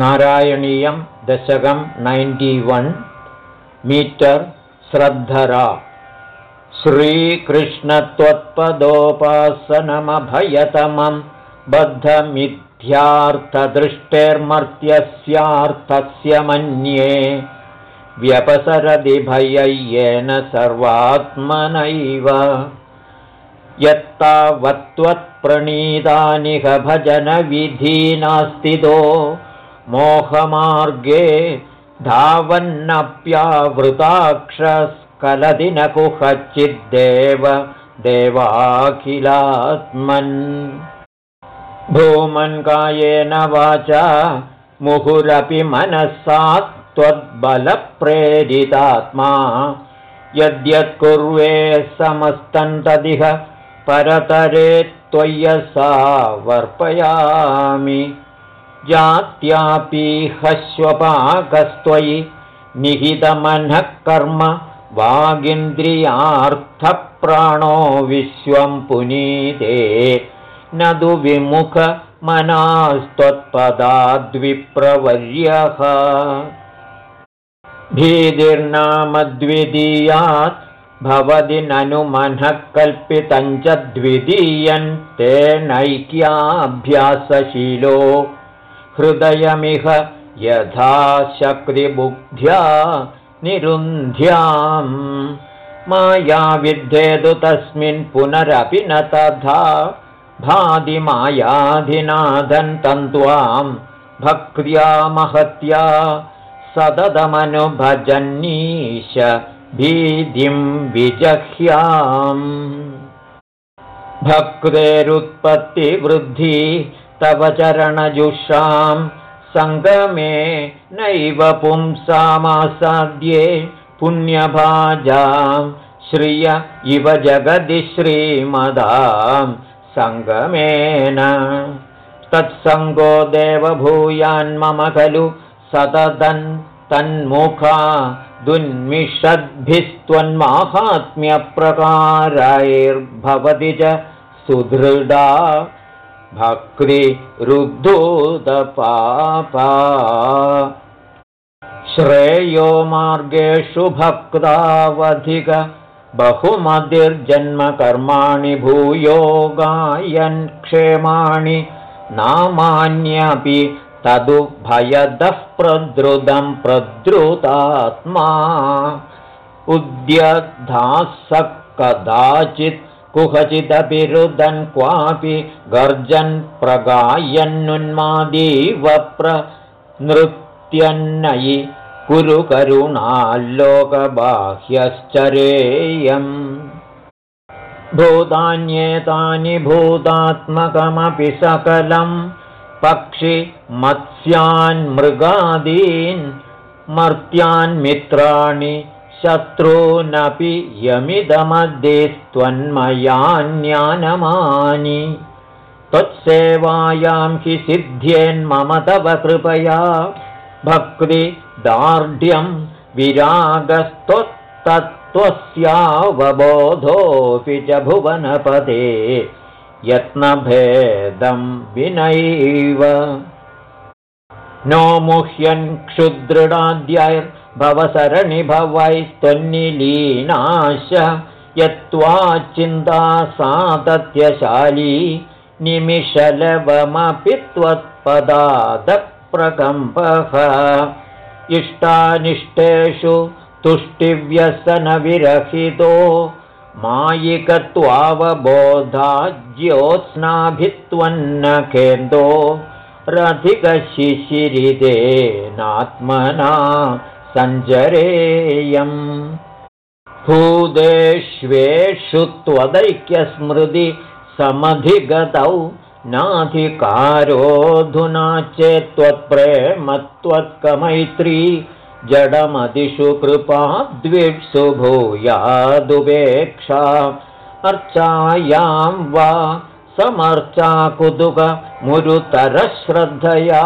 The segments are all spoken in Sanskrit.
नारायणीयं दशकं नैन्टि वन् मीटर् श्रद्धरा। श्रीकृष्णत्वत्पदोपासनमभयतमं बद्धमिथ्यार्थदृष्टेर्मर्त्यस्यार्थस्य मन्ये व्यपसरदि भयय्येन सर्वात्मनैव। यत्तावत्त्वत्प्रणीतानिह भजनविधीनास्तिदो मोहमार्गे धावन्नप्यावृताक्षस्कलदि न कुहचिद्देव देवाखिलात्मन्। भूमन् कायेन वाचा मुहुरपि मनसा त्वद्बलप्रेरितात्मा। यद्यत्कुर्वे समस्तन्तदिह परतरे त्वय्यसा वर्पयामि जात्यापीहस्वपाकस्त्वयि निहितमनः कर्म वागिन्द्रियार्थप्राणो विश्वं पुनीते। न तु विमुखमनास्त्वत्पदाद्विप्रवर्यः भीतिर्नामद्वितीयात् भवति ननु मनः कल्पितञ्च द्वितीयन् तेनैक्याभ्यासशीलो हृदयमिह यथा शक्तिबुद्ध्या निरुन्ध्याम्। मायाविद्धेतु तस्मिन् पुनरपि न तथा। भादिमायाधिनाथन् तन्त्वां भक्त्या महत्या सततमनुभजन्नीश भीतिं विजह्याम्। भक्तेरुत्पत्तिवृद्धि तव चरणजुषां सङ्गमे नैव पुंसामासाद्ये पुण्यभाजां श्रिय इव जगदि श्रीमदां सङ्गमेन। तत्सङ्गो देवभूयान्मम खलु सतदन् तन्मुखा दुन्मिषद्भिस्त्वन्माहात्म्यप्रकारैर्भवति च सुदृढा भक्तिरुद्धूतपापा श्रेयो मार्गेषु भक्तावधिक बहुमतिर्जन्मकर्माणि भूयो गायन् क्षेमाणि नामान्यपि तदु भयदः प्रद्रुतं प्रद्रुतात्मा। उद्यधाः कदाचित् कुहचिदपि रुदन् क्वापि गर्जन् प्रगायन्नुन्मादीव प्रनृत्यन्नयि कुरु करुणाल्लोकबाह्यश्चरेयम्। भूतान्येतानि भूतात्मकमपि सकलम्। पक्षि मत्स्यान्मृगादीन् मर्त्यान्मित्राणि शत्रूनपि यमिदमध्येस्त्वन्मयान्यानमानि त्वत्सेवायां हि सिद्ध्येन्मम तव कृपया। भक्तिदार्ढ्यं विरागस्त्वत्तत्त्वस्यावबोधोऽपि च भुवनपदे। यत्नभेदं विनैव। नो मुह्यन् क्षुदृढाद्यैर्भवसरणिभवैस्त्वन्निलीनाश यत्त्वा चिन्ता सातत्यशाली निमिषलवमपि त्वत्पदादप्रकम्पः इष्टानिष्टेषु तुष्टिव्यसनविरहितो मायिकत्वावबोधाज्योत्स्नाभित्वन्न केन्दो रथिकशिशिरिदेनात्मना सञ्जरेयम्। भूदेष्वेषु त्वदैक्यस्मृति समधिगतौ नाधिकारोऽधुना चेत्त्वत्प्रेमत्वत्कमैत्री जडमदिषु कृपाद्विप्सु भूयादुपेक्षा। अर्चायां वा समर्चाकुतुकमुरुतरश्रद्धया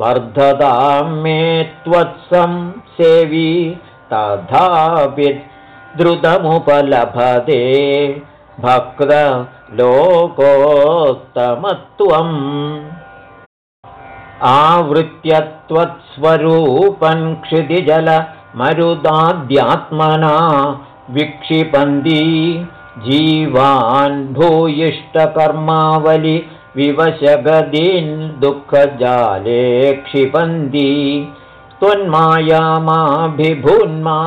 वर्धतां मे त्वत्सं सेवी तथापि द्रुतमुपलभते भक्तलोकोत्तमत्वम्। आवृत्य त्वत्स्वरूपन् क्षितिजलमरुदाद्यात्मना विक्षिपन्ती जीवान् भूयिष्ठकर्मावलि विवशगदीन् दुःखजाले क्षिपन्ती। त्वन्मायामाभिभून्मा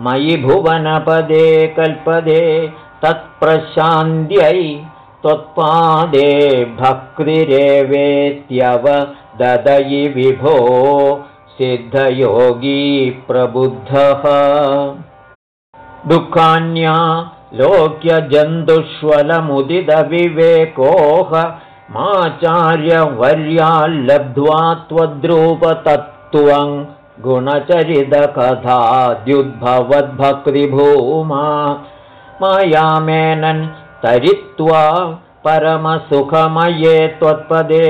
मयि भुवनपदे कल्पदे तत्प्रशान्त्यै त्वत्पादे भक्तिरेवेत्यव ददयि विभो सिद्धयोगी प्रबुद्धः। दुःखान्या लोक्यजन्तुष्वलमुदितविवेकोह माचार्यवर्याल्लब्ध्वा त्वद्रूपतत्त्वं गुणचरितकथाद्युद्भवद्भक्तिभूमा। मायामेनन् तरित्वा परमसुखमये त्वत्पदे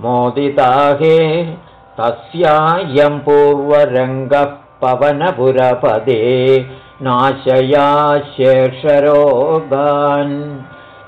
मोदिताहे तस्यायं पूर्वरङ्गः पवनपुरपदे नाशया शेषरोगान्